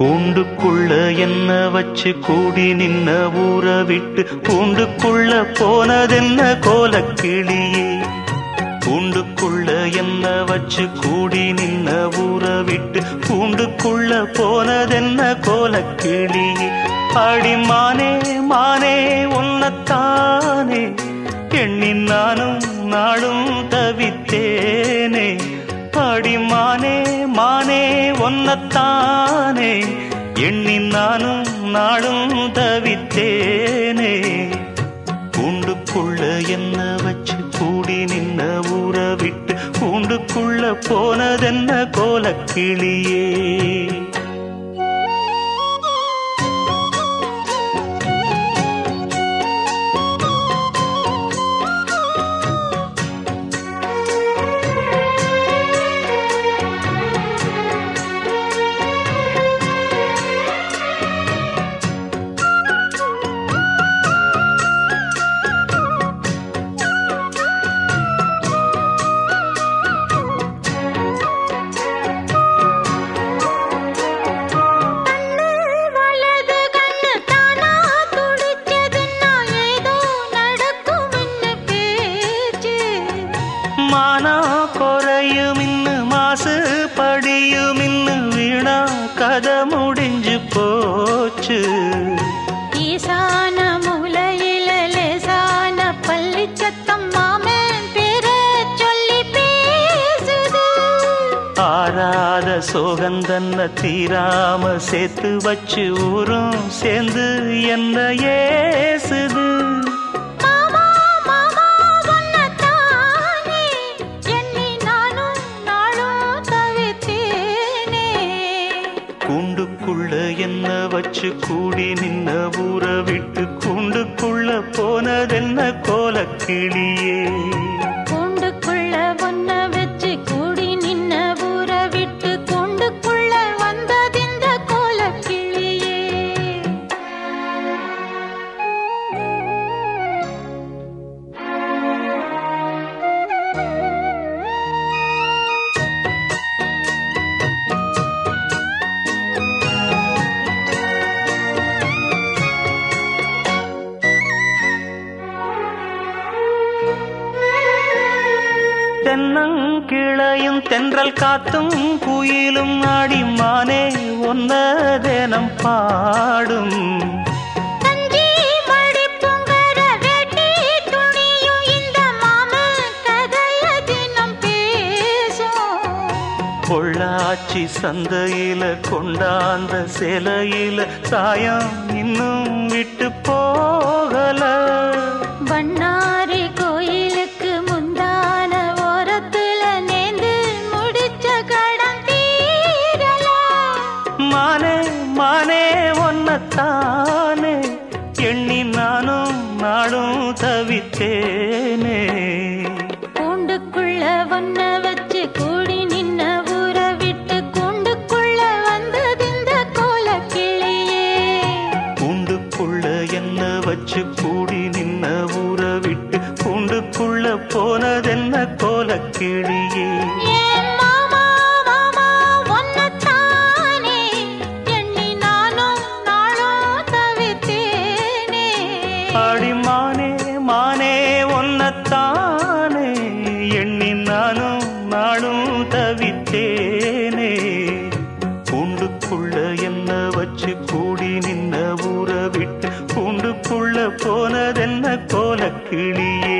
கூண்டுக்குள்ள என்ன வச்சு கூடி நின்ன ஊற விட்டு கூண்டுக்குள்ள போனதென்ன கோலக்கிளியே? கூண்டுக்குள்ள என்ன வச்சு கூடி நின்ன ஊற விட்டு கூண்டுக்குள்ள போனதென்ன கோலக்கிளியே? அடி மானே மானே உன்னத்தானே எண்ணி நானும் நாளும் தவித்தேனே. அடி மானே ஒன்னத்தானே எண்ணி நானும் நாளும் தவித்தேனே. கூண்டுக்குள்ள என்ன வச்சு கூடி நின்ன ஊற விட்டு கூண்டுக்குள்ள போனதென்ன கோலக்கிளியே. மூலையில லேசான பள்ளி சத்தம் மாமன் பேர சொல்லி பேசுது. ஆறாத சோகந்தன்ன தீராம சேர்த்து வச்சு ஊரும் சேர்ந்து என்ன ஏசுது. வச்சு கூடி நின்ன ஊற விட்டு கூண்டுக்குள்ள போனதென்ன கோலக்கிளியே? தென்னங்கிளையும் தென்றல் காத்தும் குயிலும் ஆடி மானே ஒன்ன தினம் பாடும் பொள்ளாச்சி சந்தையில கொண்டாந்த சிலையில சாயம் இன்னும் விட்டு போகல. மானே ஒன்னத்தானே. எண்ணி நானும் நாடும் தவித்தேனே. கூண்டுக்குள்ள ஒன்ன வச்சு கூடி நின்ன ஊற விட்டு கூண்டுக்குள்ள வந்ததிந்த கோலக்கிளியே. கூண்டுக்குள்ள என்ன வச்சு கூடி நின்ன ஊற விட்டு கூண்டுக்குள்ள போனதென்ன கோலக்கிளியே. ஏன் பாடி மானே மானே ஒன்னத்தானே எண்ணி நானும் நாடும் தவித்தேனே. கூண்டுக்குள்ள என்ன வச்சு கூடி நின்ன ஊற விட்டு கூண்டுக்குள்ள போனதென்ன கோலக்கிளியே.